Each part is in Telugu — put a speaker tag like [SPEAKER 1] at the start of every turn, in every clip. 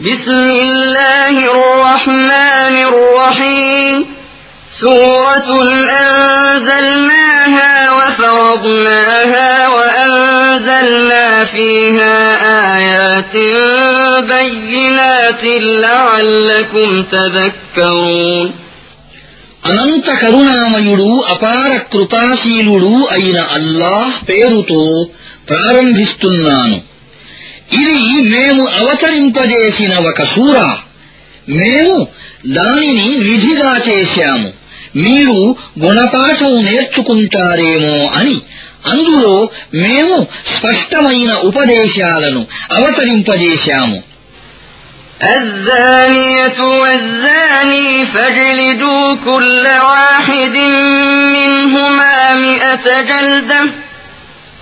[SPEAKER 1] بسم الله الرحمن الرحيم سورة أنزلناها وفرضناها وأنزلنا فيها آيات بينات لعلكم تذكرون
[SPEAKER 2] అనంత కరుణామయుడు అపార కృపాశీలుడు అయిన అల్లాహ్ పేరుతో ప్రారంభిస్తున్నాను ఇది మేము అవతరింపజేసిన ఒక సూర మేము దానిని విధిగా చేశాము మీరు గుణపాఠం నేర్చుకుంటారేమో అని అందులో మేము స్పష్టమైన ఉపదేశాలను అవతరింపజేశాము الزانية والزاني
[SPEAKER 1] فاجلدوا كل واحد منهما مئة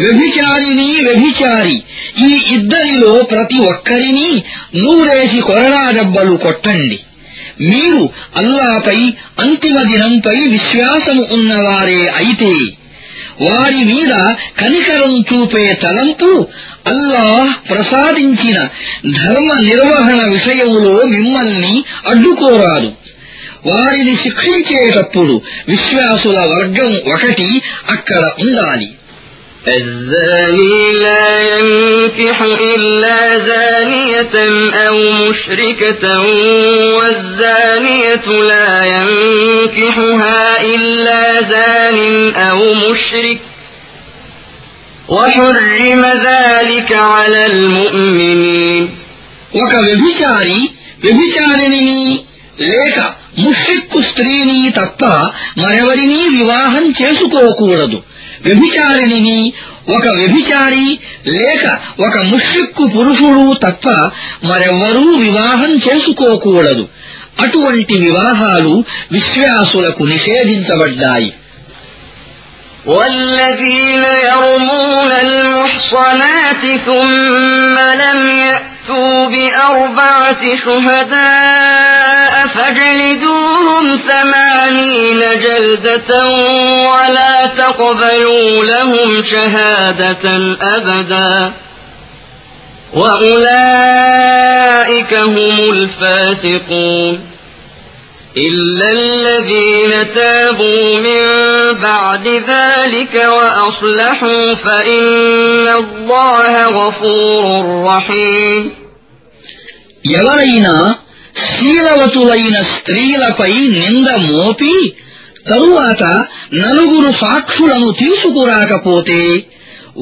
[SPEAKER 2] వ్యభిచారిని వ్యభిచారి ఈ ఇద్దరిలో ప్రతి ఒక్కరిని నూరేసి కొరడా దెబ్బలు కొట్టండి మీరు అల్లాపై అంతిమ దినంపై విశ్వాసము ఉన్నవారే అయితే వారి మీద కనికరం చూపే తలంపు అల్లాహ్ ప్రసాదించిన ధర్మ నిర్వహణ విషయములో మిమ్మల్ని అడ్డుకోరాదు వారిని శిక్షించేటప్పుడు విశ్వాసుల వర్గం ఒకటి అక్కడ ఉండాలి الزاني لا ينكح إلا زانية
[SPEAKER 1] أو مشركة والزانية لا ينكحها إلا زان أو مشرك وحرم ذلك على المؤمنين ఒక
[SPEAKER 2] వ్యభిచారి వ్యభిచారిణిని లేక ముష్రిక్కు స్త్రీని తప్ప మరెవరినీ వివాహం చేసుకోకూడదు వ్యభిచారిణిని ఒక వ్యభిచారి లేక ఒక ముష్రిక్కు పురుషుడు తప్ప మరెవ్వరూ వివాహం చేసుకోకూడదు అటువంటి వివాహాలు విశ్వాసులకు నిషేధించబడ్డాయి والذين يرمون
[SPEAKER 1] المحصنات ثم لم يأتوا فأتوا بأربعة شهداء فاجلدوهم ثمانين جلدة ولا تقبلوا لهم شهادة أبدا وأولئك هم الفاسقون إلا الذين تابوا من بعد ذلك وأصلحوا فإن الله غفور رحيم
[SPEAKER 2] ఎవరైనా శీలవతులైన స్త్రీలపై నింద మోపి తరువాత నలుగురు సాక్షులను తీసుకురాకపోతే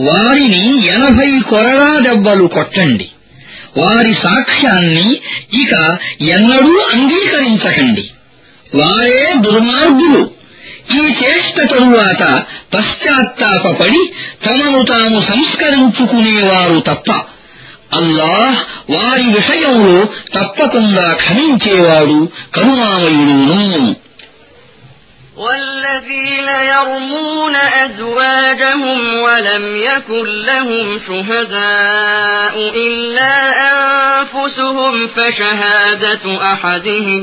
[SPEAKER 2] వారిని ఎనభై కొరడా దెబ్బలు కొట్టండి వారి సాక్ష్యాన్ని ఇక ఎన్నడూ అంగీకరించకండి వారే దుర్మార్గులు ఈ చేష్ట తరువాత పశ్చాత్తాపడి తమను తాము సంస్కరించుకునేవారు తప్ప అల్లాహ్ వారి విషయంలో తప్పకుండా క్షమించేవాడు కరుణామయుడును
[SPEAKER 1] والذين يرمون أزواجهم ولم يكن لهم شهداء إلا أنفسهم فشهادة أحدهم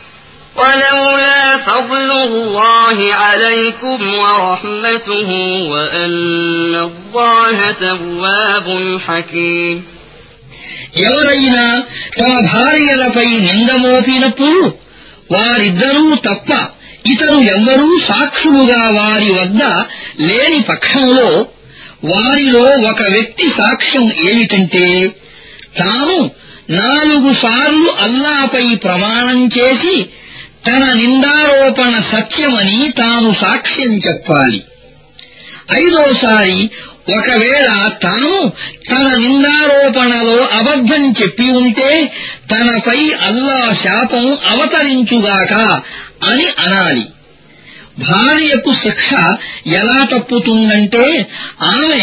[SPEAKER 1] ولولا فضل الله عليكم ورحمته وأن الله تواب حكيم
[SPEAKER 2] ఎవరైనా తమ భార్యలపై నింద మోపినప్పుడు వారిద్దరూ తప్ప ఇతరు ఎవ్వరూ సాక్షులుగా వారి వద్ద లేని పక్షంలో వారిలో ఒక వ్యక్తి సాక్ష్యం ఏమిటంటే తాను నాలుగు సార్లు అల్లాపై ప్రమాణం చేసి తన నిందారోపణ సత్యమని తాను సాక్ష్యం చెప్పాలి ఐదోసారి ఒకవేళ తాను తన నిందారోపణలో అబద్ధం చెప్పి ఉంటే తనపై అల్లా శాపం అవతరించుగాక అని అనాలి భార్యకు శిక్ష ఎలా తప్పుతుందంటే ఆమె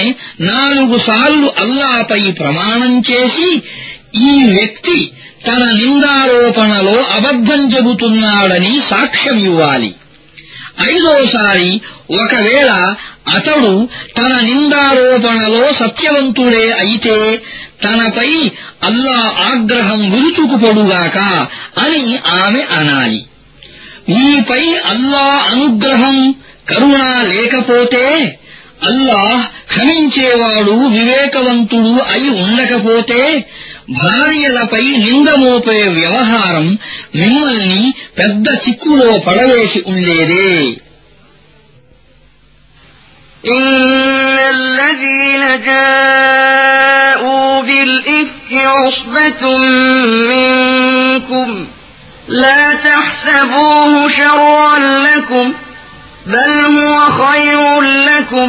[SPEAKER 2] నాలుగు సార్లు అల్లాపై ప్రమాణం చేసి ఈ వ్యక్తి తన నిందారోపణలో అబద్ధం చెబుతున్నాడని సాక్ష్యం ఇవ్వాలి ఐదోసారి ఒకవేళ అతడు తన నిందారోపణలో సత్యవంతుడే అయితే తనపై అల్లా ఆగ్రహం విరుచుకుపొడుగాక అని ఆమె అనాలి మీపై అల్లా అనుగ్రహం కరుణ లేకపోతే అల్లాహ్ క్షమించేవాడు వివేకవంతుడు అయి ఉండకపోతే భార్యలపై నింద వ్యవహారం మిమ్మల్ని పెద్ద చిక్కులో పడవేసి ఉండేదే
[SPEAKER 1] إن الذين جاءوا بالإفك عصبة منكم لا تحسبوه شرا لكم بل هو خير لكم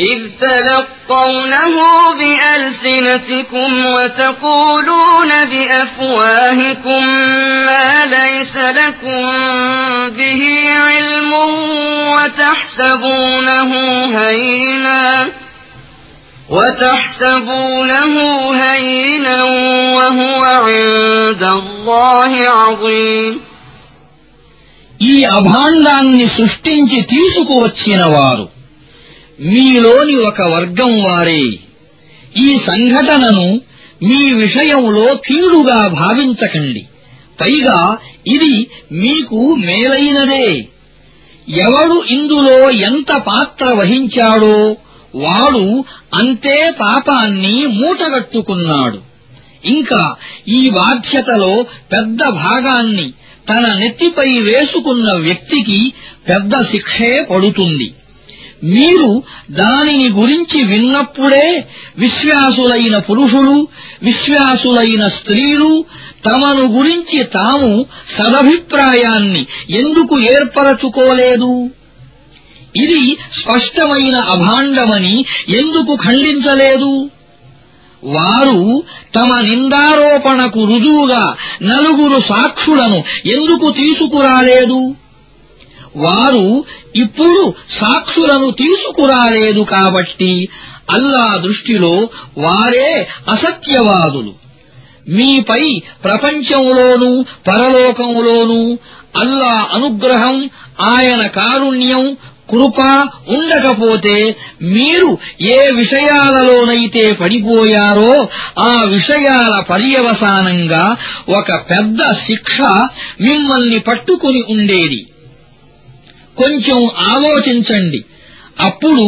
[SPEAKER 1] إذ تلقونه بألسنتكم وتقولون بأفواهكم ما ليس لكم به علم وتحسبونه هينا وتحسبونه هينا وهو عند الله
[SPEAKER 2] عظيم ఈ అభాండాన్ని సృష్టించి وارو మీలోని ఒక వర్గం వారే ఈ సంఘటనను మీ విషయంలో కీడుగా భావించకండి పైగా ఇది మీకు మేలైనదే ఎవడు ఇందులో ఎంత పాత్ర వహించాడో వాడు అంతే పాపాన్ని మూటగట్టుకున్నాడు ఇంకా ఈ బాధ్యతలో పెద్ద భాగాన్ని తన నెత్తిపై వేసుకున్న వ్యక్తికి పెద్ద శిక్షే పడుతుంది మీరు దానిని గురించి విన్నప్పుడే విశ్వాసులైన పురుషులు విశ్వాసులైన స్త్రీలు తమను గురించి తాము సదభిప్రాయాన్ని ఎందుకు ఏర్పరచుకోలేదు ఇది స్పష్టమైన అభాండమని ఎందుకు ఖండించలేదు వారు తమ నిందారోపణకు రుజువుగా నలుగురు సాక్షులను ఎందుకు తీసుకురాలేదు వారు ఇప్పుడు సాక్షులను తీసుకురాలేదు కాబట్టి అల్లా దృష్టిలో వారే అసత్యవాదులు మీపై ప్రపంచంలోనూ పరలోకంలోనూ అల్లా అనుగ్రహం ఆయన కారుణ్యం కృప ఉండకపోతే మీరు ఏ విషయాలలోనైతే పడిపోయారో ఆ విషయాల పర్యవసానంగా ఒక పెద్ద శిక్ష మిమ్మల్ని పట్టుకుని ఉండేది కొంచెం ఆలోచించండి అప్పుడు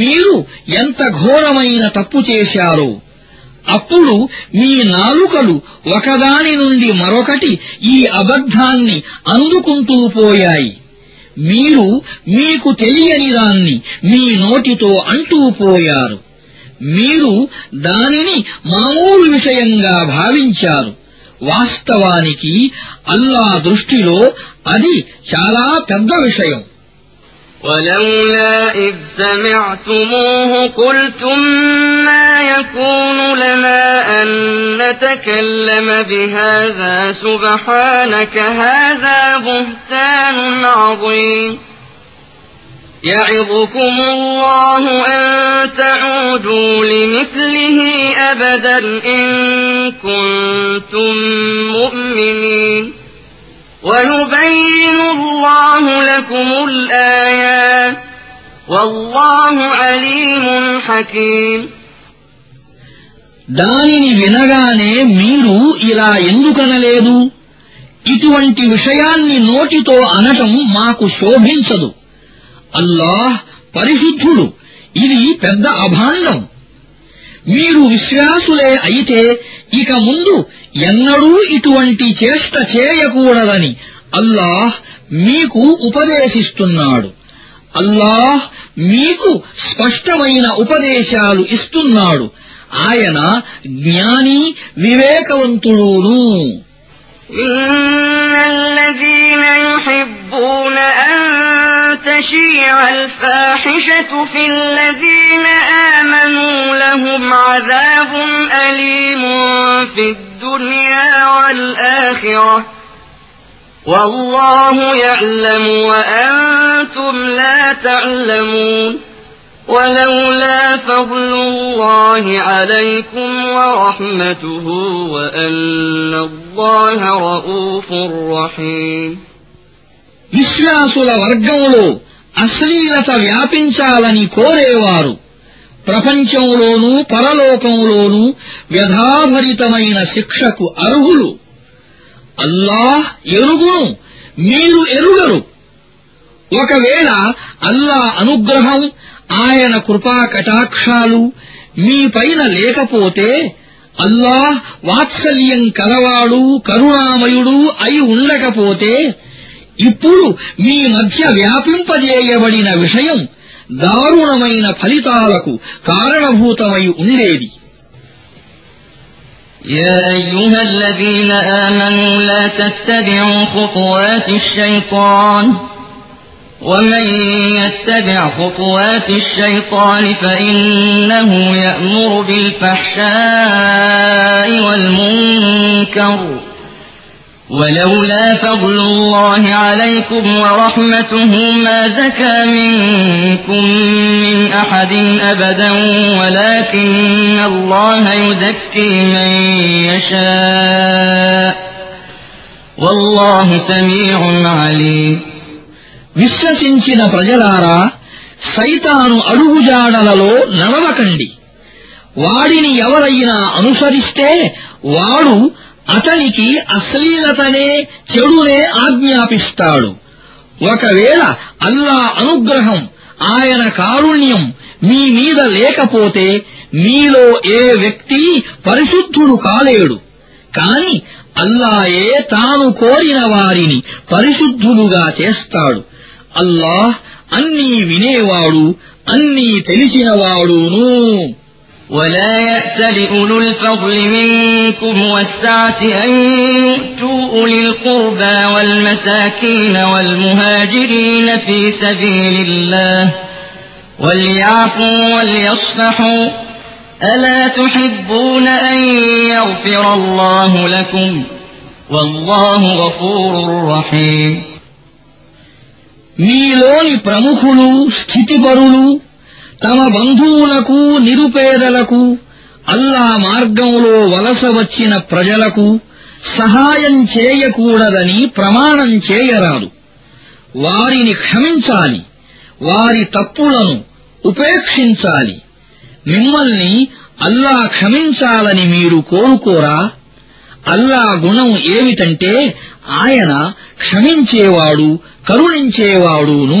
[SPEAKER 2] మీరు ఎంత ఘోరమైన తప్పు చేశారో అప్పుడు మీ నాలుకలు ఒకదాని నుండి మరొకటి ఈ అబద్ధాన్ని అందుకుంటూ పోయాయి మీరు మీకు తెలియని దాన్ని మీ నోటితో అంటూ పోయారు మీరు దానిని మామూలు విషయంగా భావించారు వాస్తవానికి అల్లా దృష్టిలో అది చాలా పెద్ద విషయం
[SPEAKER 1] ولولا إذ سمعتموه قلتم ما يكون لنا أن نتكلم بهذا سبحانك هذا بهتان عظيم يعظكم الله أن تعودوا لمثله أبدا إن كنتم مؤمنين ويبين الله لكم الآيات والله عليم حكيم
[SPEAKER 2] దానిని వినగానే మీరు ఇలా ఎందుకనలేదు ఇటువంటి విషయాన్ని నోటితో అనటం మాకు శోభించదు అల్లాహ్ పరిశుద్ధుడు ఇది పెద్ద అభాండం మీరు విశ్వాసులే అయితే ఇక ముందు ఎన్నడూ ఇటువంటి చేష్ట చేయకూడదని అల్లాహ్ మీకు ఉపదేశిస్తున్నాడు అల్లాహ్ మీకు స్పష్టమైన ఉపదేశాలు ఇస్తున్నాడు ఆయన జ్ఞాని వివేకవంతుడూను الذين يحبون أن تشيع
[SPEAKER 1] الفاحشة في الذين آمنوا لهم عذاب أليم في الدنيا والآخرة والله يعلم وأنتم لا تعلمون ولولا فضل الله عليكم ورحمته وأن الله رؤوف رحيم
[SPEAKER 2] విశ్వాసుల వర్గంలో అశ్లీలత వ్యాపించాలని కోరేవారు ప్రపంచంలోనూ పరలోకంలోనూ వ్యధాభరితమైన శిక్షకు అర్హులు అల్లాహ్ ఎరుగును మీరు ఎరుగరు ఒకవేళ అల్లా అనుగ్రహం ఆయన కృపాకటాక్షాలు కటాక్షాలు మీపైన లేకపోతే అల్లాహ్ వాత్సల్యం కలవాడు కరుణామయుడు అయి ఉండకపోతే ఇప్పుడు మీ మధ్య వ్యాపింపజేయబడిన విషయం దారుణమైన ఫలితాలకు కారణభూతమై ఉండేది
[SPEAKER 1] يا أيها
[SPEAKER 2] الذين آمنوا لا
[SPEAKER 1] تتبعوا خطوات الشيطان ومن يتبع خطوات الشيطان فإنه يأمر بالفحشاء والمنكر ولولا فضل الله عليكم ورحمته ما زكى منكم من أحد أبدا ولكن الله يزكي من يشاء
[SPEAKER 2] والله سميع عليم విశ్వసించిన ప్రజలారా సైతాను అడుగుజాడలలో నడవకండి వాడిని ఎవరైనా అనుసరిస్తే వాడు అతనికి అశ్లీలతనే చెడునే ఆజ్ఞాపిస్తాడు ఒకవేళ అల్లా అనుగ్రహం ఆయన కారుణ్యం మీ మీద లేకపోతే మీలో ఏ వ్యక్తి పరిశుద్ధుడు కాలేడు కాని అల్లాయే తాను కోరిన వారిని పరిశుద్ధులుగా చేస్తాడు అల్లాహ్ అన్నీ వినేవాడు అన్నీ తెలిసినవాడును ولا يأت
[SPEAKER 1] لأولو الفضل منكم والسعة أن يؤتوا أولي القربى والمساكين والمهاجرين في سبيل الله وليعفوا وليصفحوا ألا تحبون أن يغفر الله لكم والله غفور رحيم
[SPEAKER 2] మీలోని ప్రముఖులు స్థితిపరులు తమ బంధువులకు నిరుపేదలకు అల్లా మార్గంలో వలస వచ్చిన ప్రజలకు సహాయం చేయకూడదని ప్రమాణం చేయరాదు వారిని క్షమించాలి వారి తప్పులను ఉపేక్షించాలి మిమ్మల్ని అల్లా క్షమించాలని మీరు కోరుకోరా అల్లా గుణం ఏమిటంటే ఆయన క్షమించేవాడు కరుణించేవాడును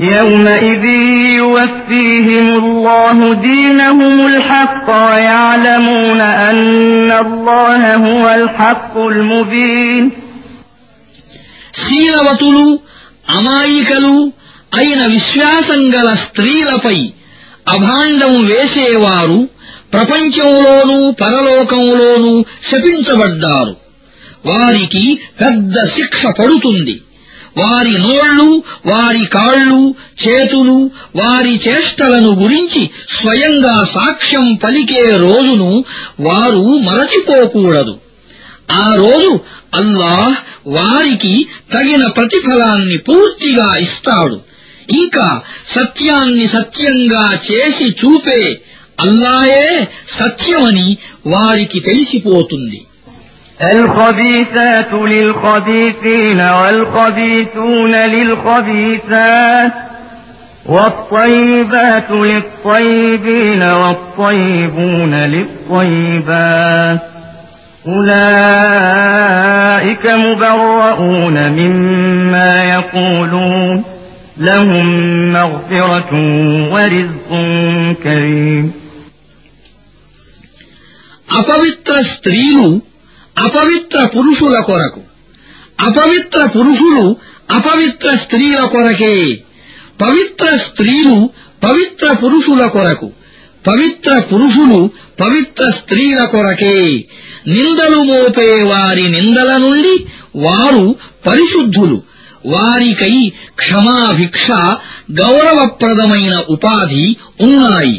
[SPEAKER 1] يومئذ يوفيهم الله دينهم الحق ويعلمون أن الله
[SPEAKER 2] هو الحق المبين శీలవతులు అమాయికలు అయిన విశ్వాసం గల స్త్రీలపై అభాండం వేసేవారు ప్రపంచంలోనూ పరలోకంలోనూ శపించబడ్డారు వారికి పెద్ద శిక్ష పడుతుంది వారి నోళ్లు వారి కాళ్ళు చేతులు వారి చేష్టలను గురించి స్వయంగా సాక్ష్యం పలికే రోజును వారు మరచిపోకూడదు ఆ రోజు అల్లాహ్ వారికి తగిన ప్రతిఫలాన్ని పూర్తిగా ఇస్తాడు ఇంకా సత్యాన్ని సత్యంగా చేసి చూపే అల్లాయే సత్యమని వారికి తెలిసిపోతుంది الخبيثات للخبيثين والخبيثون
[SPEAKER 1] للخبيثات والطيبات للطيبين والطيبون للطيبات أولئك مبرؤون مما يقولون لهم مغفرة ورزق
[SPEAKER 2] كريم అపవిత్ర స్త్రీలు అపవిత్ర పురుషుల కొరకు అపవిత్ర పురుషులు అపవిత్ర స్త్రీల కొరకే పవిత్ర స్త్రీలు పవిత్ర పురుషుల కొరకు పవిత్ర పురుషులు పవిత్ర స్త్రీల కొరకే నిందలు మోపే వారి నిందల నుండి వారు పరిశుద్ధులు వారికై క్షమాభిక్ష గౌరవప్రదమైన ఉపాధి ఉన్నాయి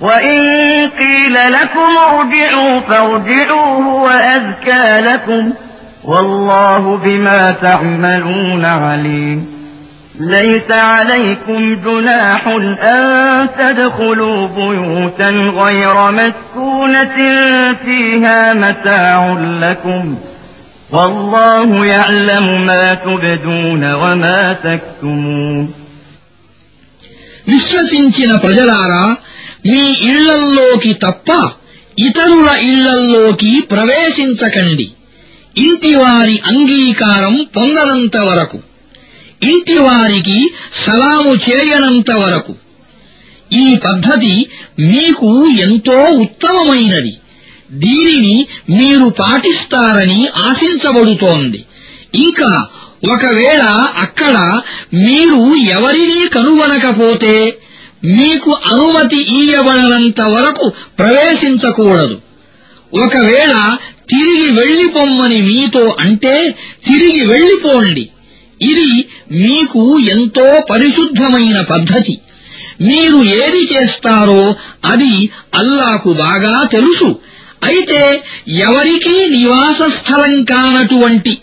[SPEAKER 1] وإن قيل لكم ارجعوا فارجعوا هو أذكى لكم والله بما تعملون عليم ليس عليكم جناح أن تدخلوا بيوتا غير مسكونة فيها متاع لكم والله يعلم ما تبدون وما تكتمون
[SPEAKER 2] మీ ఇళ్లల్లోకి తప్ప ఇతరుల ఇళ్లల్లోకి ప్రవేశించకండి ఇంటివారి అంగీకారం పొందనంత వరకు ఇంటివారికి సలాము చేయనంత వరకు ఈ పద్ధతి మీకు ఎంతో ఉత్తమమైనది దీనిని మీరు పాటిస్తారని ఆశించబడుతోంది ఇంకా ఒకవేళ అక్కడ మీరు ఎవరినీ కనుగొనకపోతే మీకు అనుమతి ఇయ్యబడనంత వరకు ప్రవేశించకూడదు ఒకవేళ తిరిగి వెళ్లిపొమ్మని మీతో అంటే తిరిగి వెళ్లిపోండి ఇది మీకు ఎంతో పరిశుద్ధమైన పద్ధతి మీరు ఏది చేస్తారో అది అల్లాకు బాగా తెలుసు అయితే ఎవరికీ నివాస స్థలం కానటువంటి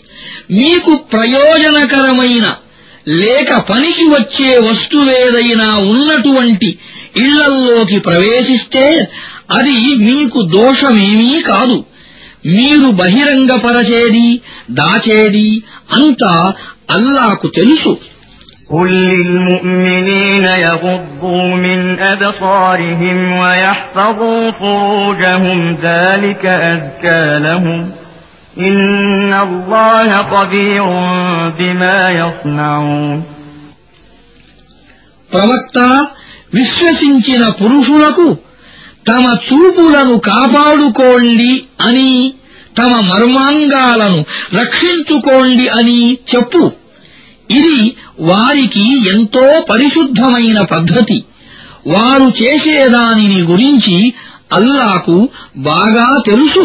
[SPEAKER 2] మీకు ప్రయోజనకరమైన లేక పనికి వచ్చే వస్తువేదైనా ఉన్నటువంటి ఇళ్లల్లోకి ప్రవేశిస్తే అది మీకు దోషమేమీ కాదు మీరు బహిరంగపరచేది దాచేది అంతా అల్లాకు తెలుసు قل للمؤمنين يغضوا من أبصارهم ويحفظوا
[SPEAKER 1] فروجهم ذلك أزكى لهم
[SPEAKER 2] ప్రవక్త విశ్వసించిన పురుషులకు తమ చూపులను కాపాడుకోండి అని తమ మర్మాంగాలను రక్షించుకోండి అని చెప్పు ఇది వారికి ఎంతో పరిశుద్ధమైన పద్ధతి వారు చేసేదానిని గురించి అల్లాకు బాగా తెలుసు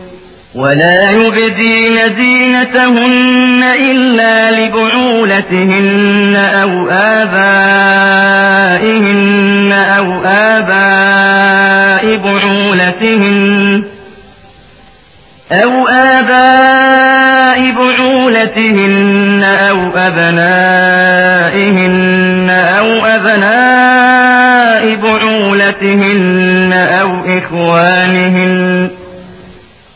[SPEAKER 1] ولا يبدين زينتهن إلا لبعولتهن أو آبائهن أو آباء بعولتهن أو آباء بعولتهن أو أبنائهن أو أبناء بعولتهن أو إخوانهن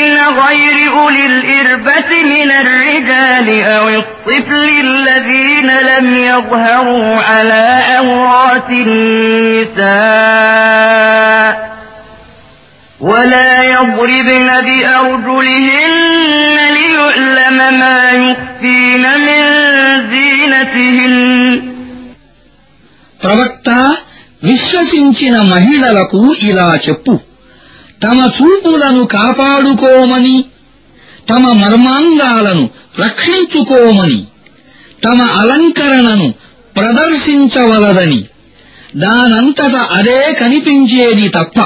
[SPEAKER 1] بين غير أولي الإربة من الرجال أو الطفل الذين لم يظهروا على أورات النساء ولا يضربن بأرجلهن ليعلم
[SPEAKER 2] ما يخفين من زينتهن ప్రవక్త విశ్వసించిన మహిళలకు ఇలా చెప్పు తమ చూపులను కాపాడుకోమని తమ మర్మాంగాలను రక్షించుకోమని తమ అలంకరణను ప్రదర్శించవలదని దానంతట అదే కనిపించేది తప్ప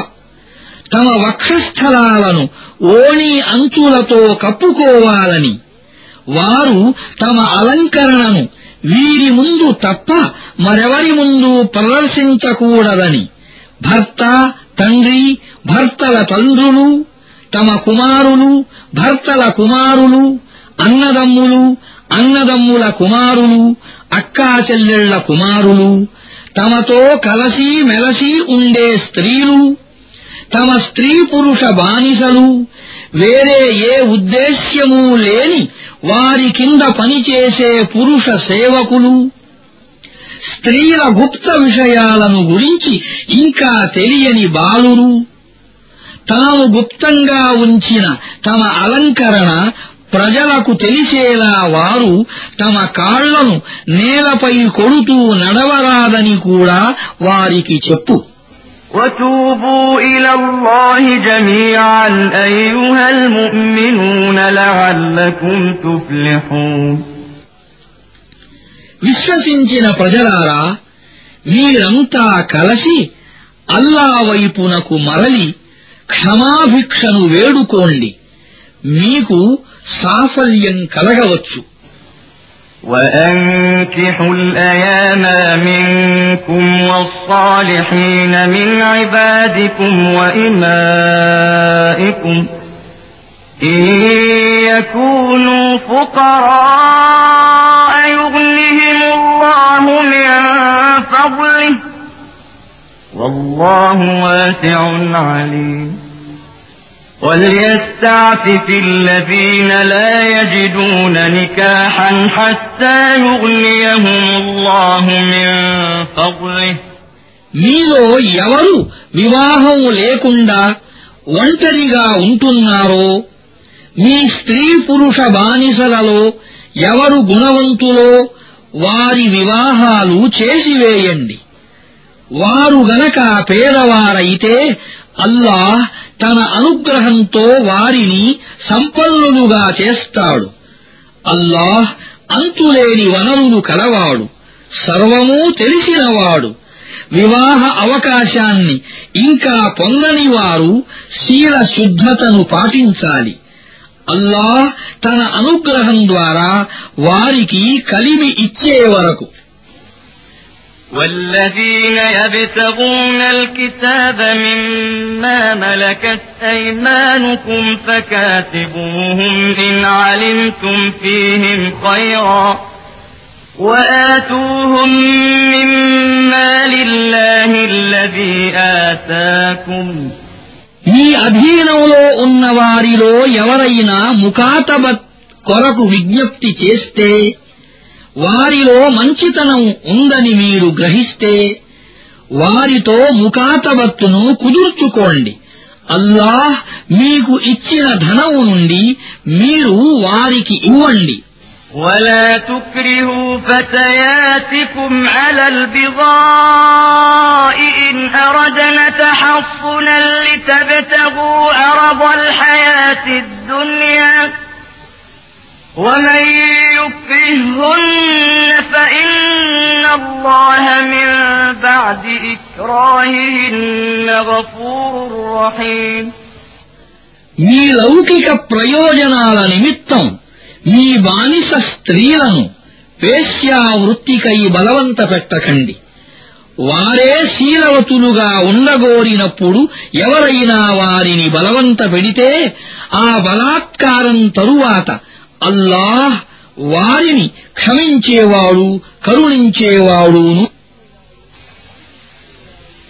[SPEAKER 2] తమ వక్షస్థలాలను ఓణి అంచులతో కప్పుకోవాలని వారు తమ అలంకరణను వీరి ముందు తప్ప మరెవరి ముందు ప్రదర్శించకూడదని భర్త తండ్రి భర్తల తండ్రులు తమ కుమారులు భర్తల కుమారులు అన్నదమ్ములు అన్నదమ్ముల కుమారులు అక్కాచెల్లెళ్ల కుమారులు తమతో కలసి మెలసి ఉండే స్త్రీలు తమ స్త్రీ పురుష బానిసలు వేరే ఏ ఉద్దేశ్యమూ లేని వారి కింద పనిచేసే పురుష సేవకులు స్త్రీల గుప్త విషయాలను గురించి ఇంకా తెలియని బాలురు తాను గుప్తంగా ఉంచిన తమ అలంకరణ ప్రజలకు తెలిసేలా వారు తమ కాళ్లను నేలపై కొడుతూ నడవరాదని కూడా వారికి చెప్పు
[SPEAKER 1] وتوبوا إلى الله جميعا أيها المؤمنون لعلكم
[SPEAKER 2] تفلحون విశ్వసించిన ప్రజలారా మీరంతా కలసి అల్లా వైపునకు మరలి క్షమాభిక్షను వేడుకోండి మీకు సాఫల్యం కలగవచ్చు وأنكحوا الأيام
[SPEAKER 1] منكم والصالحين من عبادكم وإمائكم إن يكونوا فقراء يغني الله من فضله والله واسع عليم وليستعفف الذين لا يجدون نكاحا حتى يغنيهم الله من
[SPEAKER 2] فضله మీలో ఎవరు వివాహం లేకుండా ఒంటరిగా ఉంటున్నారో మీ స్త్రీ పురుష బానిసలలో ఎవరు గుణవంతులో వారి వివాహాలు చేసివేయండి వారు గనక పేదవారైతే అల్లాహ్ తన అనుగ్రహంతో వారిని సంపన్నులుగా చేస్తాడు అల్లాహ్ అంతులేని వనరులు కలవాడు సర్వమూ తెలిసినవాడు వివాహ అవకాశాన్ని ఇంకా పొందని వారు శీల శుద్ధతను పాటించాలి الله తన అనుగ్రహం ద్వారా వారికి కలిమి ఇచ్చే వరకు
[SPEAKER 1] والذين يبتغون الكتاب مما ملكت أيمانكم فكاتبوهم إن علمتم فيهم خيرا وآتوهم مما لله الذي آتاكم
[SPEAKER 2] మీ అధీనంలో ఉన్న వారిలో ఎవరైనా ముఖాతబత్ కొరకు విజ్ఞప్తి చేస్తే వారిలో మంచితనం ఉందని మీరు గ్రహిస్తే వారితో ముఖాతబత్తును కుదుర్చుకోండి అల్లాహ్ మీకు ఇచ్చిన ధనం నుండి మీరు వారికి ఇవ్వండి ولا تكرهوا فتياتكم على
[SPEAKER 1] البغاء إن أردنا تحصنا لتبتغوا أرض الحياة الدنيا ومن يكرههن فإن الله من بعد إكراههن غفور
[SPEAKER 2] رحيم ఈ లౌకిక ప్రయోజనాల నిమిత్తం ఈ బానిస స్త్రీలను వృత్తికై బలవంత పెట్టకండి వారే శీలవతులుగా ఉండగోరినప్పుడు ఎవరైనా వారిని బలవంత పెడితే ఆ బలాత్కారం తరువాత అల్లాహ్ వారిని క్షమించేవాడు కరుణించేవాడును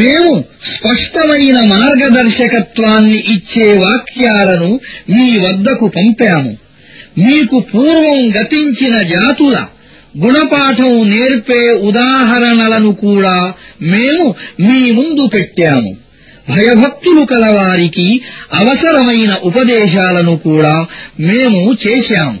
[SPEAKER 2] మేము స్పష్టమైన మార్గదర్శకత్వాన్ని ఇచ్చే వాక్యాలను మీ వద్దకు పంపాము మీకు పూర్వం గతించిన జాతుల గుణపాఠం నేర్పే ఉదాహరణలను కూడా మేము మీ ముందు పెట్టాము భయభక్తులు కలవారికి అవసరమైన ఉపదేశాలను కూడా మేము చేశాము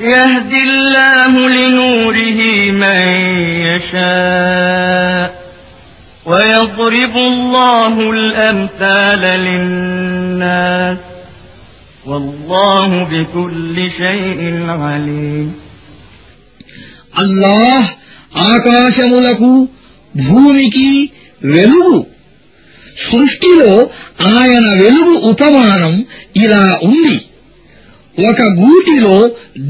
[SPEAKER 1] يهدي الله لنوره من يشاء ويضرب الله الأمثال للناس والله بكل شيء عليم
[SPEAKER 2] الله ఆకాశములకు భూమికి వెలుగు సృష్టిలో ఆయన వెలుగు ఉపమానం ఇలా ఉంది ఒక గూటిలో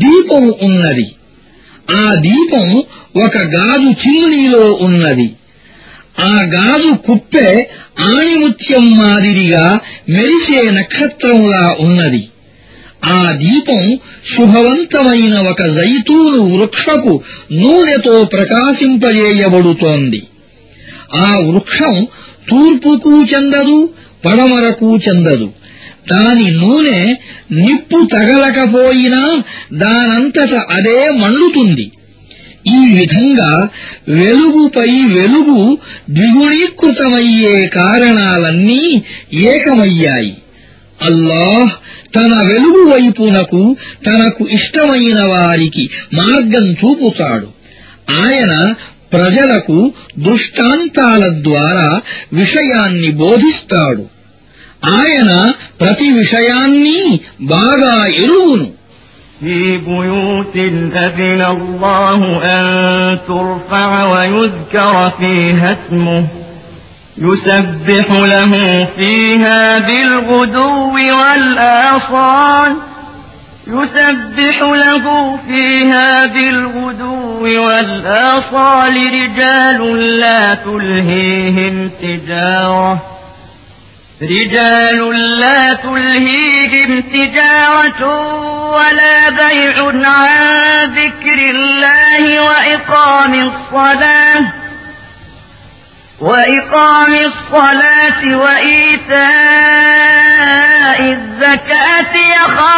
[SPEAKER 2] దీపం ఉన్నది ఆ దీపం ఒక గాజు చిమ్నీలో ఉన్నది ఆ గాజు కుప్పె ఆణిముత్యం మాదిరిగా మెరిసే నక్షత్రంలా ఉన్నది ఆ దీపం శుభవంతమైన ఒక జైతూను వృక్షపు నూనెతో ప్రకాశింపజేయబడుతోంది ఆ వృక్షం తూర్పుకు చెందదు పడమరకు చెందదు దాని నూనె నిప్పు తగలకపోయినా దానంతట అదే మండుతుంది ఈ విధంగా వెలుగుపై వెలుగు ద్విగుణీకృతమయ్యే కారణాలన్నీ ఏకమయ్యాయి అల్లాహ్ తన వెలుగు వైపునకు తనకు ఇష్టమైన వారికి మార్గం చూపుతాడు ఆయన ప్రజలకు దృష్టాంతాల ద్వారా విషయాన్ని బోధిస్తాడు ఆయన ప్రతి విషయాన్ని బాగా ఎరువును
[SPEAKER 1] في بيوت أذن الله أن ترفع ويذكر فيها اسمه يسبح له فيها بالغدو والآصال يسبح له فيها بالغدو والآصال رجال لا تلهيهم تجارة رجال لا تلهيهم تجارة ولا بيع عن ذكر الله وإقام الصلاة وإقام الصلاة وإيتاء الزكاة يخاف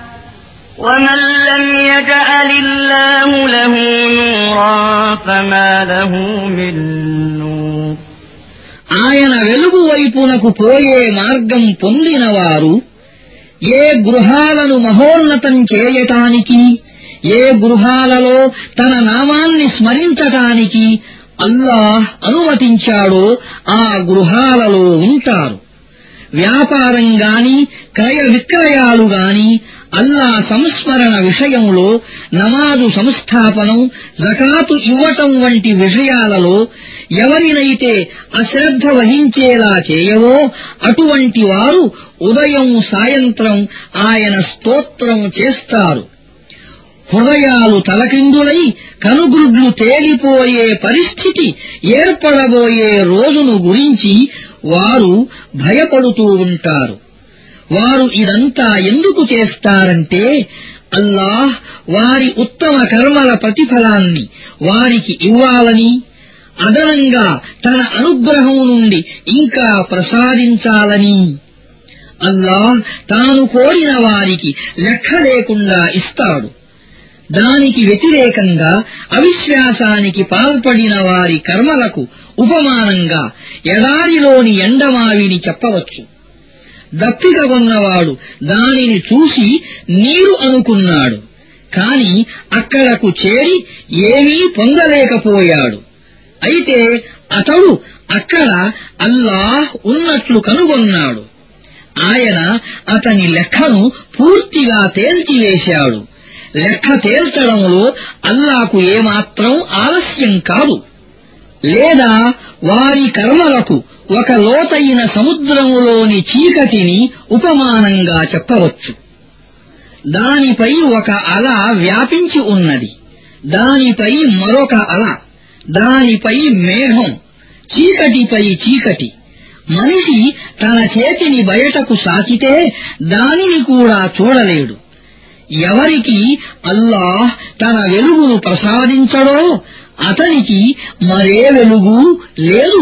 [SPEAKER 1] ومن لم يجعل الله له نورا فما
[SPEAKER 2] له من ఆయన వెలుగు వైపునకు పోయే మార్గం పొందినవారు ఏ గృహాలను మహోన్నతం చేయటానికి ఏ గృహాలలో తన నామాన్ని స్మరించటానికి అల్లాహ్ అనుమతించాడో ఆ గృహాలలో ఉంటారు వ్యాపారం గాని క్రయ విక్రయాలు గాని అల్లా సంస్మరణ విషయంలో నమాజు సంస్థాపనం జకాతు ఇవ్వటం వంటి విషయాలలో ఎవరినైతే అశ్రద్ధ వహించేలా చేయవో అటువంటి వారు ఉదయం సాయంత్రం ఆయన స్తోత్రం చేస్తారు హృదయాలు తలకిందులై కనుగ్రుడ్లు తేలిపోయే పరిస్థితి ఏర్పడబోయే రోజును గురించి వారు భయపడుతూ ఉంటారు వారు ఇదంతా ఎందుకు చేస్తారంటే అల్లాహ్ వారి ఉత్తమ కర్మల ప్రతిఫలాన్ని వారికి ఇవ్వాలని అదనంగా తన అనుగ్రహం నుండి ఇంకా ప్రసాదించాలని అల్లాహ్ తాను కోరిన వారికి లెక్క లేకుండా ఇస్తాడు దానికి వ్యతిరేకంగా అవిశ్వాసానికి పాల్పడిన వారి కర్మలకు ఉపమానంగా ఎడారిలోని ఎండమావిని చెప్పవచ్చు దప్పిక ఉన్నవాడు దానిని చూసి నీరు అనుకున్నాడు కాని అక్కడకు చేరి ఏమీ పొందలేకపోయాడు అయితే అతడు అక్కడ అల్లాహ్ ఉన్నట్లు కనుగొన్నాడు ఆయన అతని లెక్కను పూర్తిగా తేల్చివేశాడు లెక్క తేల్చడంలో అల్లాకు ఏమాత్రం ఆలస్యం కాదు లేదా వారి కర్మలకు ఒక లోతైన సముద్రములోని చీకటిని ఉపమానంగా చెప్పవచ్చు దానిపై ఒక అల వ్యాపించి ఉన్నది దానిపై మరొక అల దానిపై మేఘం చీకటిపై చీకటి మనిషి తన చేతిని బయటకు సాచితే దానిని కూడా చూడలేడు ఎవరికి అల్లాహ్ తన వెలుగును ప్రసాదించడో అతనికి మరే వెలుగు లేదు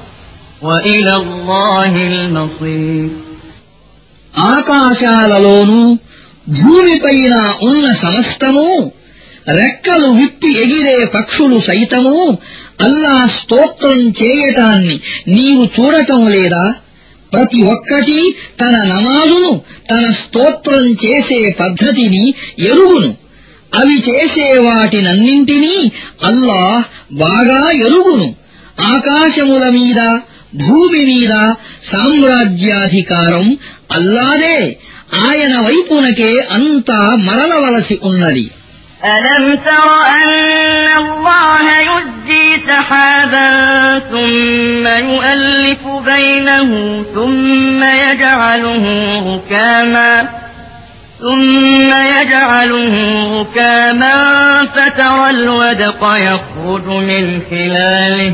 [SPEAKER 2] ఆకాశాలలోనూ భూమిపైన ఉన్న సమస్తము రెక్కలు విప్పి ఎగిరే పక్షులు సైతము అల్లా స్తోత్రం చేయటాన్ని నీవు చూడటం లేదా ప్రతి ఒక్కటి తన నమాజును తన స్తోత్రం చేసే పద్ధతిని ఎరుగును అవి చేసే వాటినన్నింటినీ అల్లా బాగా ఎరుగును ఆకాశముల మీద భూమి మీద సామ్రాజ్యాధికారం అల్లాదే ఆయన వైపునకే అంతా మరలవలసి ఉన్నది ألم تر أن الله
[SPEAKER 1] يجزي سحابا ثم يؤلف بينه ثم يجعله ركاما ثم يجعله ركاما فترى الودق يخرج من خلاله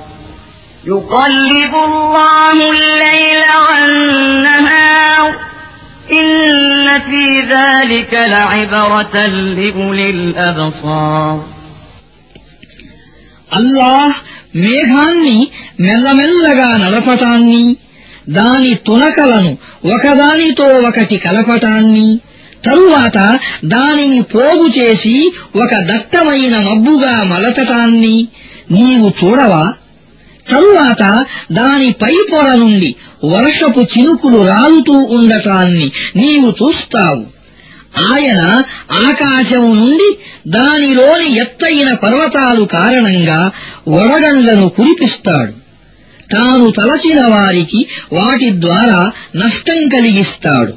[SPEAKER 1] يقلب الله الليل والنهار إن في ذلك لعبرة لأولي الأبصار
[SPEAKER 2] అల్లాహ్ మేఘాన్ని మెల్లమెల్లగా నడపటాన్ని దాని తునకలను ఒకదానితో ఒకటి కలపటాన్ని తరువాత దానిని పోగు చేసి ఒక దట్టమైన మబ్బుగా మలచటాన్ని నీవు చూడవా తరువాత దాని పై పొర నుండి వర్షపు చినుకులు రాలుతూ ఉండటాన్ని నీవు చూస్తావు ఆయన ఆకాశం నుండి దానిలోని ఎత్తైన పర్వతాలు కారణంగా వడగండ్లను కురిపిస్తాడు తాను తలచిన వారికి వాటి ద్వారా నష్టం కలిగిస్తాడు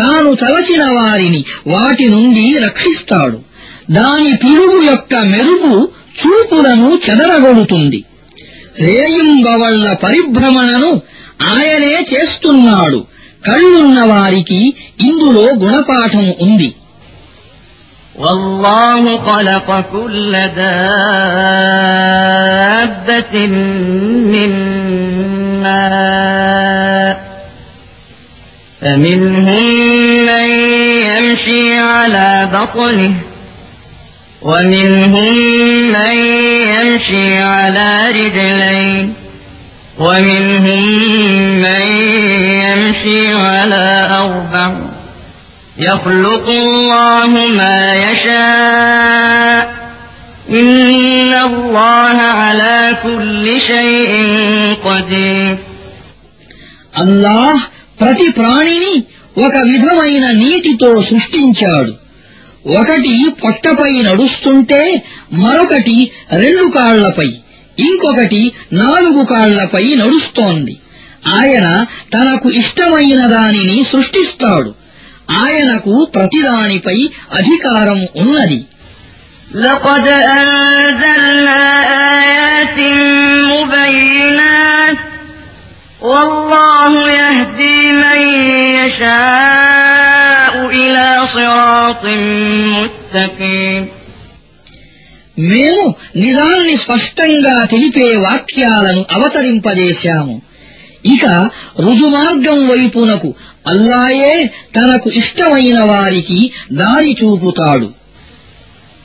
[SPEAKER 2] తాను తలచిన వారిని వాటి నుండి రక్షిస్తాడు దాని పిలుగు యొక్క మెరుగు చూపులను చెదరగొడుతుంది రేయింబవళ్ల పరిభ్రమణను ఆయనే చేస్తున్నాడు కళ్ళున్న వారికి ఇందులో గుణపాఠం ఉంది
[SPEAKER 1] والله خلق كل دابة من ماء فمنهم من يمشي على بطنه ومنهم من يمشي على رجلين ومنهم من يمشي على أربع يخلق الله ما يشاء
[SPEAKER 2] إن الله على كل شيء قدير الله ప్రతి ప్రాణిని ఒక విధమైన నీటితో సృష్టించాడు ఒకటి పొట్టపై నడుస్తుంటే మరొకటి రెండు కాళ్లపై ఇంకొకటి నాలుగు కాళ్లపై నడుస్తోంది ఆయన తనకు ఇష్టమైన దానిని సృష్టిస్తాడు ఆయనకు ప్రతిదానిపై అధికారం ఉన్నది لقد أنزلنا آيات مبينات
[SPEAKER 1] والله يهدي من يشاء
[SPEAKER 2] మేము నిజాన్ని స్పష్టంగా తెలిపే వాక్యాలను అవతరింపజేశాము ఇక రుజుమార్గం వైపునకు అల్లాయే తనకు ఇష్టమైన వారికి దారి చూపుతాడు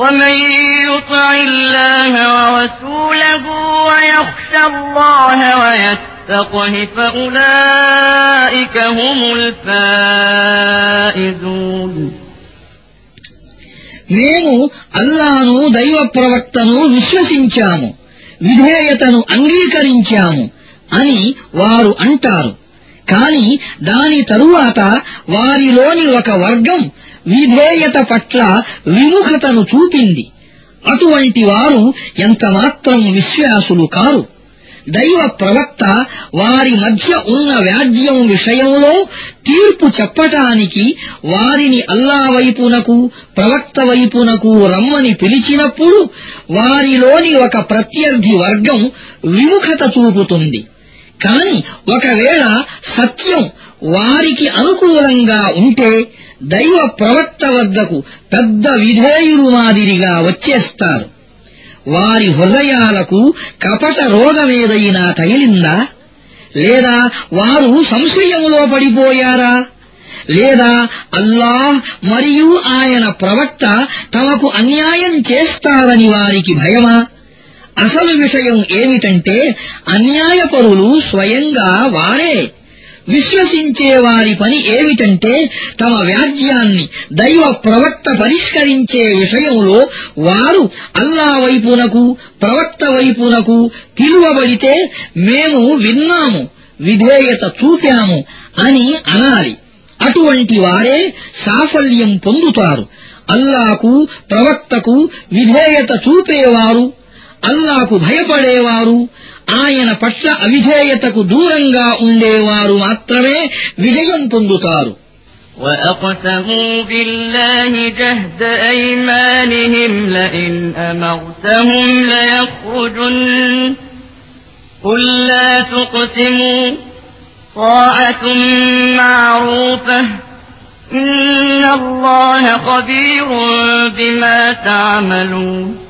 [SPEAKER 1] ومن يطع الله ورسوله ويخشى الله ويتقه فأولئك هم الفائزون
[SPEAKER 2] మేము అల్లాను దైవ ప్రవక్తను విశ్వసించాము విధేయతను అంగీకరించాము అని వారు అంటారు కాని దాని తరువాత వారిలోని ఒక వర్గం విధేయత పట్ల విముఖతను చూపింది అటువంటి వారు ఎంతమాత్రం విశ్వాసులు కారు దైవ ప్రవక్త వారి మధ్య ఉన్న వ్యాజ్యం విషయంలో తీర్పు చెప్పటానికి వారిని అల్లా వైపునకు ప్రవక్త వైపునకు రమ్మని పిలిచినప్పుడు వారిలోని ఒక ప్రత్యర్థి వర్గం విముఖత చూపుతుంది కాని ఒకవేళ సత్యం వారికి అనుకూలంగా ఉంటే దైవ ప్రవక్త వద్దకు పెద్ద విధేయులు మాదిరిగా వచ్చేస్తారు వారి హృదయాలకు కపట రోగమేదైనా తగిలిందా లేదా వారు సంశయంలో పడిపోయారా లేదా అల్లాహ్ మరియు ఆయన ప్రవక్త తమకు అన్యాయం చేస్తారని వారికి భయమా అసలు విషయం ఏమిటంటే అన్యాయపరులు స్వయంగా వారే విశ్వసించే వారి పని ఏమిటంటే తమ వ్యాజ్యాన్ని దైవ ప్రవక్త పరిష్కరించే విషయంలో వారు అల్లా వైపునకు ప్రవక్త వైపునకు పిలువబడితే మేము విన్నాము విధేయత చూపాము అని అనాలి అటువంటి వారే సాఫల్యం పొందుతారు అల్లాకు ప్రవక్తకు విధేయత చూపేవారు అల్లాకు భయపడేవారు ఆయన పట్ల అవిధేయతకు దూరంగా ఉండేవారు మాత్రమే విజయం పొందుతారు
[SPEAKER 1] وأقسموا بالله جهد أيمانهم لئن أمرتهم ليخرجن قل لا تقسموا طاعة معروفة إن الله خبير بما تعملون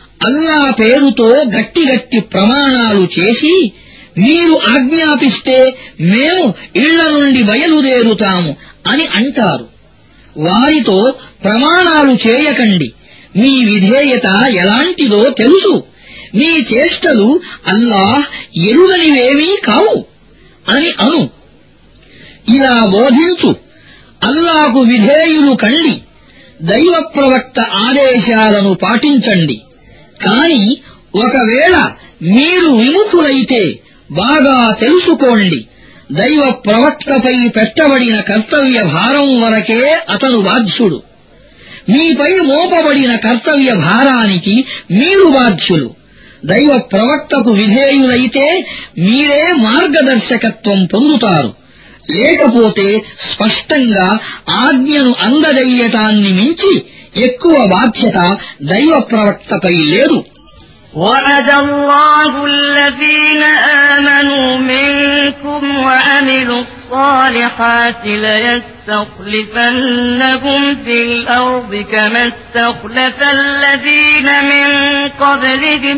[SPEAKER 2] అల్లా పేరుతో గట్టి గట్టి ప్రమాణాలు చేసి మీరు ఆజ్ఞాపిస్తే మేము ఇళ్ల నుండి బయలుదేరుతాము అని అంటారు వారితో ప్రమాణాలు చేయకండి మీ విధేయత ఎలాంటిదో తెలుసు మీ చేష్టలు అల్లాహ్ ఎరుగనివేమీ కావు అని అను ఇలా బోధించు అల్లాకు విధేయులు కండి దైవ ప్రవక్త ఆదేశాలను పాటించండి కాని ఒకవేళ మీరు విముఖులైతే బాగా తెలుసుకోండి దైవ ప్రవక్తపై పెట్టబడిన కర్తవ్య భారం వరకే అతను బాధ్యుడు మీపై మోపబడిన కర్తవ్య భారానికి మీరు బాధ్యులు దైవ ప్రవక్తకు విధేయులైతే మీరే మార్గదర్శకత్వం పొందుతారు లేకపోతే స్పష్టంగా ఆజ్ఞను అందజేయటాన్ని మించి ఎక్కువ బాధ్యత దైవ ప్రవక్తపై లేదు وعد الله الذين آمنوا منكم وعملوا
[SPEAKER 1] الصالحات ليستخلفنهم في الأرض كما استخلف الذين من قبلهم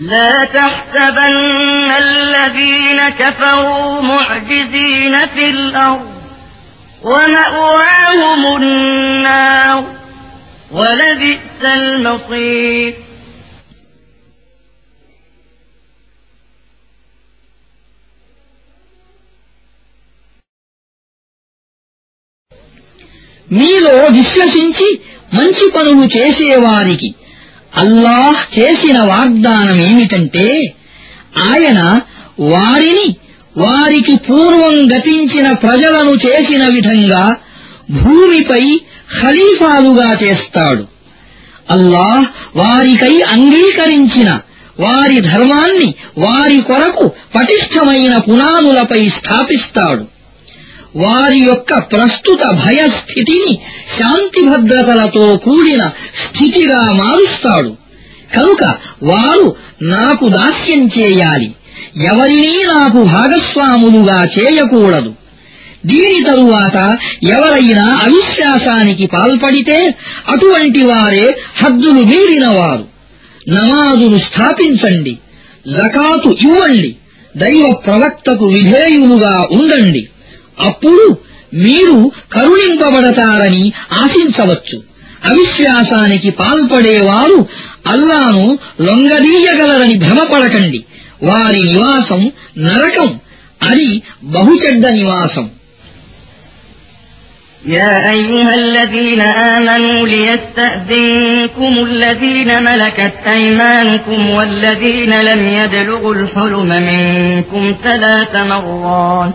[SPEAKER 1] لا تحسبن الذين كفروا معجزين في الأرض ومأواهم النار ولبئس المصير
[SPEAKER 2] మీలో విశ్వసించి మంచి పనులు చేసేవారికి అల్లాహ్ చేసిన వాగ్దానమేమిటంటే ఆయన వారిని వారికి పూర్వం గతించిన ప్రజలను చేసిన విధంగా భూమిపై ఖలీఫాలుగా చేస్తాడు అల్లాహ్ వారికై అంగీకరించిన వారి ధర్మాన్ని వారి కొరకు పటిష్టమైన పునాదులపై స్థాపిస్తాడు వారి యొక్క ప్రస్తుత భయస్థితిని శాంతిభద్రతలతో కూడిన స్థితిగా మారుస్తాడు కనుక వారు నాకు దాస్యం చేయాలి ఎవరినీ నాకు భాగస్వాములుగా చేయకూడదు దీని తరువాత ఎవరైనా అవిశ్వాసానికి పాల్పడితే అటువంటి వారే హద్దులు మీరినవారు నమాజును స్థాపించండి జకాతు ఇవ్వండి దైవ ప్రవక్తకు విధేయులుగా ఉండండి అప్పుడు మీరు కరుణింపబడతారని ఆశించవచ్చు అవిశ్వాసానికి పాల్పడేవారు అల్లాను లొంగదీయగలరని భ్రమపడకండి వారి నివాసం నరకం అది బహుచెడ్డ నివాసం
[SPEAKER 1] يا أيها الذين آمنوا ليستأذنكم الذين ملكت أيمانكم والذين لم يبلغوا الحلم منكم ثلاث مرات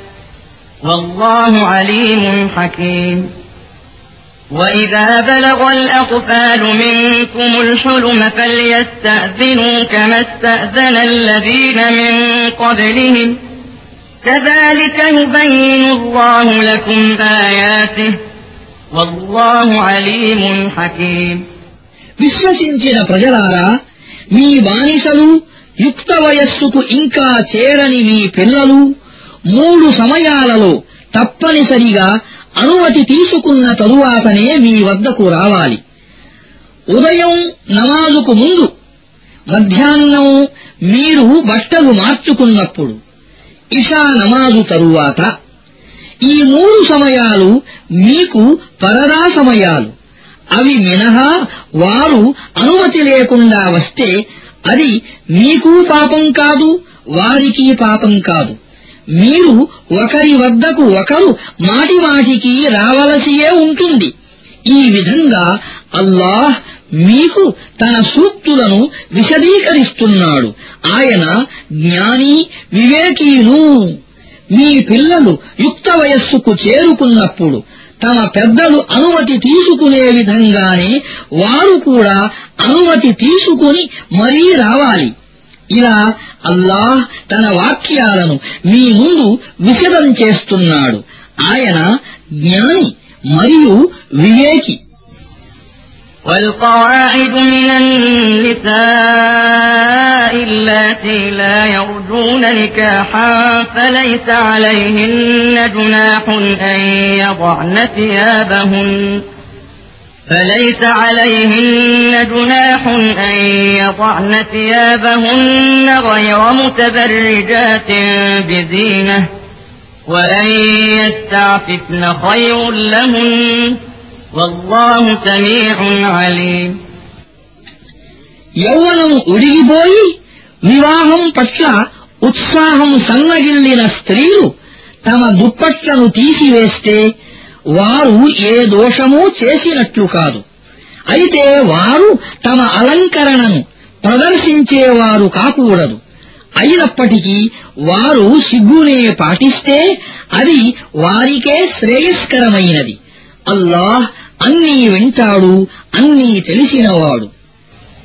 [SPEAKER 1] والله عليم حكيم وإذا بلغ الأطفال منكم الحلم فليستأذنوا كما استأذن الذين من قبلهم كذلك يبين الله لكم آياته والله عليم حكيم
[SPEAKER 2] విశ్వసించిన ప్రజలారా మీ బానిసలు యుక్త వయస్సుకు ఇంకా చేరని మీ పిల్లలు మూడు సమయాలలో తప్పనిసరిగా అనుమతి తీసుకున్న తరువాతనే మీ వద్దకు రావాలి ఉదయం నమాజుకు ముందు మధ్యాహ్నం మీరు బట్టలు మార్చుకున్నప్పుడు ఇషా నమాజు తరువాత ఈ మూడు సమయాలు మీకు పరదా సమయాలు అవి మినహా వారు అనుమతి లేకుండా వస్తే అది మీకు పాపం కాదు వారికి పాపం కాదు మీరు ఒకరి వద్దకు ఒకరు మాటిమాటికి రావలసియే ఉంటుంది ఈ విధంగా అల్లాహ్ మీకు తన సూక్తులను విశదీకరిస్తున్నాడు ఆయన జ్ఞాని వివేకీను మీ పిల్లలు యుక్త వయస్సుకు చేరుకున్నప్పుడు తమ పెద్దలు అనుమతి తీసుకునే విధంగానే వారు కూడా అనుమతి తీసుకుని మరీ రావాలి ఇలా అల్లాహ్ తన వాక్యాలను మీ ముందు విశదం చేస్తున్నాడు ఆయన జ్ఞాని మరియు వివేకి
[SPEAKER 1] والقواعد من النساء اللاتي لا يرجون نكاحا فليس عليهن جناح أن يضعن ثيابهن فليس عليهن جناح أن يضعن ثيابهن غير متبرجات بزينة وأن يستعففن خير لهن والله سميع عليم
[SPEAKER 2] యౌవనం ఉడిగిపోయి వివాహం పట్ల ఉత్సాహం సంగగిల్లిన స్త్రీలు తమ దుప్పట్లను తీసివేస్తే వారు ఏ దోషమూ చేసినట్లు కాదు అయితే వారు తమ అలంకరణను ప్రదర్శించేవారు కాకూడదు అయినప్పటికీ వారు సిగ్గునే పాటిస్తే అది వారికే శ్రేయస్కరమైనది అల్లాహ్ అన్నీ వింటాడు అన్నీ తెలిసినవాడు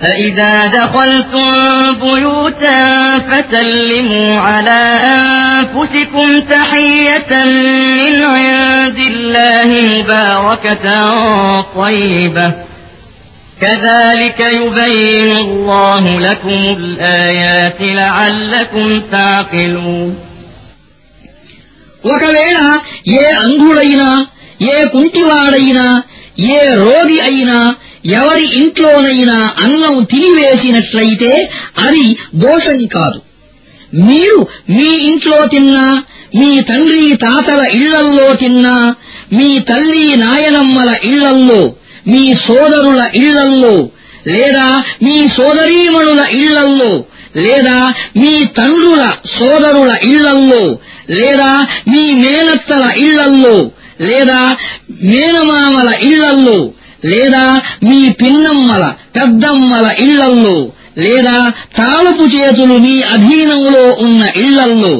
[SPEAKER 1] فإذا دخلتم بيوتا فسلموا على أنفسكم تحية من عند الله مباركة طيبة كذلك يبين الله لكم الآيات لعلكم تعقلون
[SPEAKER 2] ఒకవేళ ఏ అంధుడైనా ఏ కుంటివాడైనా ఏ రోగి అయినా ఎవరి ఇంట్లోనైనా అన్నం తినివేసినట్లయితే అది దోషం కాదు మీరు మీ ఇంట్లో తిన్నా మీ తండ్రి తాతల ఇళ్లల్లో తిన్నా మీ తల్లి నాయనమ్మల ఇళ్లల్లో మీ సోదరుల ఇళ్లల్లో లేదా మీ సోదరీమణుల ఇళ్లల్లో లేదా మీ తండ్రుల సోదరుల ఇళ్లల్లో లేదా మీ మేనత్తల ఇళ్లల్లో లేదా మేనమామల ఇళ్లల్లో లేదా మీ పిన్నమ్మల పెద్దమ్మల ఇళ్లల్లో లేదా తాళపు చేతులు మీ అధీనంలో ఉన్న ఇళ్లల్లో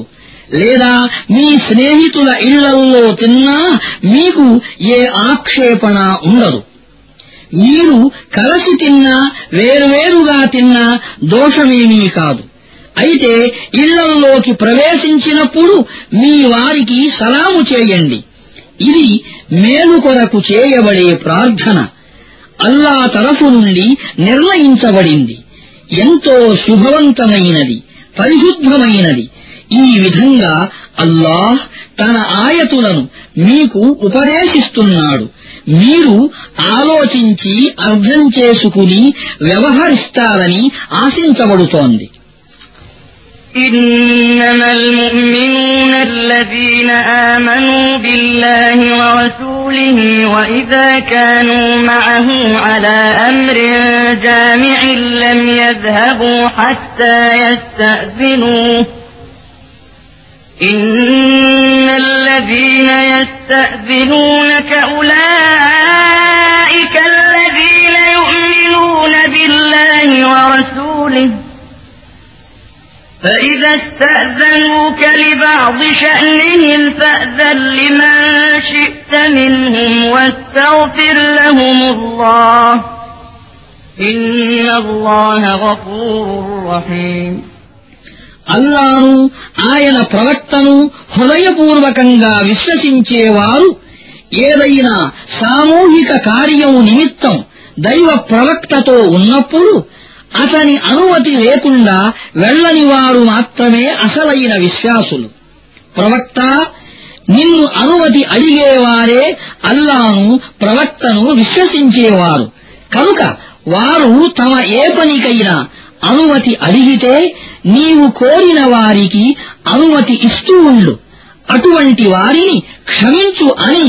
[SPEAKER 2] లేదా మీ స్నేహితుల ఇళ్లల్లో తిన్నా మీకు ఏ ఆక్షేపణ ఉండదు మీరు కలసి తిన్నా వేరువేరుగా తిన్నా దోషమేమీ కాదు అయితే ఇళ్లల్లోకి ప్రవేశించినప్పుడు మీ వారికి సలాము చేయండి ఇది మేలు కొరకు చేయబడే ప్రార్థన అల్లా తరఫు నుండి నిర్ణయించబడింది ఎంతో శుభవంతమైనది పరిశుద్ధమైనది ఈ విధంగా అల్లాహ్ తన ఆయతులను మీకు ఉపదేశిస్తున్నాడు మీరు ఆలోచించి అర్థం చేసుకుని వ్యవహరిస్తారని ఆశించబడుతోంది
[SPEAKER 1] إنما المؤمنون الذين ورسوله وإذا كانوا معه على أمر جامع لم يذهبوا حتى يستأذنوه إن الذين يستأذنونك أولئك الذين يؤمنون بالله ورسوله فإذا استأذنوك لبعض شأنهم فأذن لمن شئت منهم واستغفر لهم الله إن الله غفور رحيم
[SPEAKER 2] అల్లాను ఆయన ప్రవక్తను హృదయపూర్వకంగా విశ్వసించేవారు ఏదైనా సామూహిక కార్యం నిమిత్తం దైవ ప్రవక్తతో ఉన్నప్పుడు అతని అనుమతి లేకుండా వెళ్లని వారు మాత్రమే అసలైన విశ్వాసులు ప్రవక్త నిన్ను అనుమతి అడిగేవారే అల్లాను ప్రవక్తను విశ్వసించేవారు కనుక వారు తమ ఏ పనికైనా అనుమతి అడిగితే నీవు కోరిన వారికి అనుమతి ఇస్తూ ఉండు అటువంటి వారిని క్షమించు అని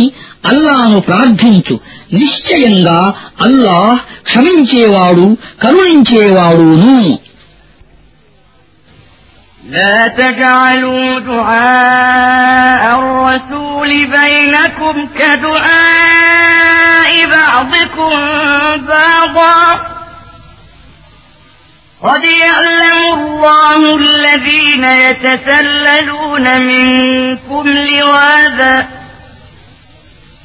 [SPEAKER 2] అల్లాను ప్రార్థించు నిశ్చయంగా అల్లాహ్ క్షమించేవాడు కరుణించేవాడును
[SPEAKER 1] لا تجعلوا دعاء الرسول بينكم كدعاء بعضكم بعضا قد يعلم الله الذين يتسللون منكم لواذا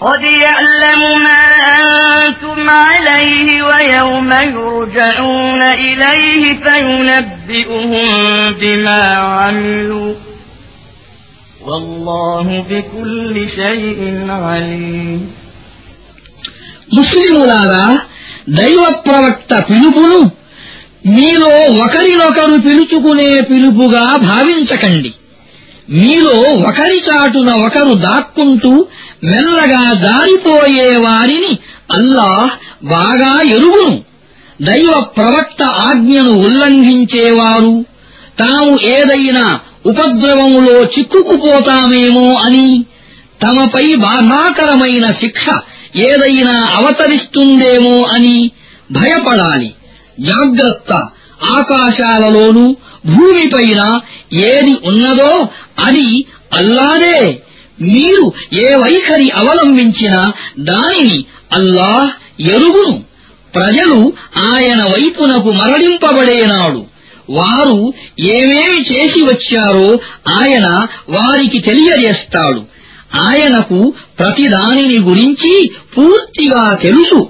[SPEAKER 1] قد يعلم ما أنتم عليه ويوم يرجعون إليه فينبئهم بما عملوا والله بكل شيء عليم
[SPEAKER 2] ముస్లిములారా దైవ ప్రవక్త పిలుపును మీలో ఒకరినొకరు పిలుచుకునే పిలుపుగా భావించకండి మీలో ఒకరి చాటున ఒకరు దాక్కుంటూ మెల్లగా జారిపోయే వారిని అల్లాహ్ బాగా ఎరుగును దైవ ప్రవక్త ఆజ్ఞను ఉల్లంఘించేవారు తాము ఏదైనా ఉపద్రవములో చిక్కుకుపోతామేమో అని తమపై బాధాకరమైన శిక్ష ఏదైనా అవతరిస్తుందేమో అని భయపడాలి జాగ్రత్త ఆకాశాలలోనూ భూమిపైన ఏది ఉన్నదో అది అల్లాదే మీరు ఏ వైఖరి అవలంబించినా దానిని అల్లాహ్ ఎరుగును ప్రజలు ఆయన వైపునకు మరలింపబడేనాడు వారు ఏమేమి చేసి వచ్చారో ఆయన వారికి తెలియజేస్తాడు ఆయనకు ప్రతిదానిని గురించి పూర్తిగా తెలుసు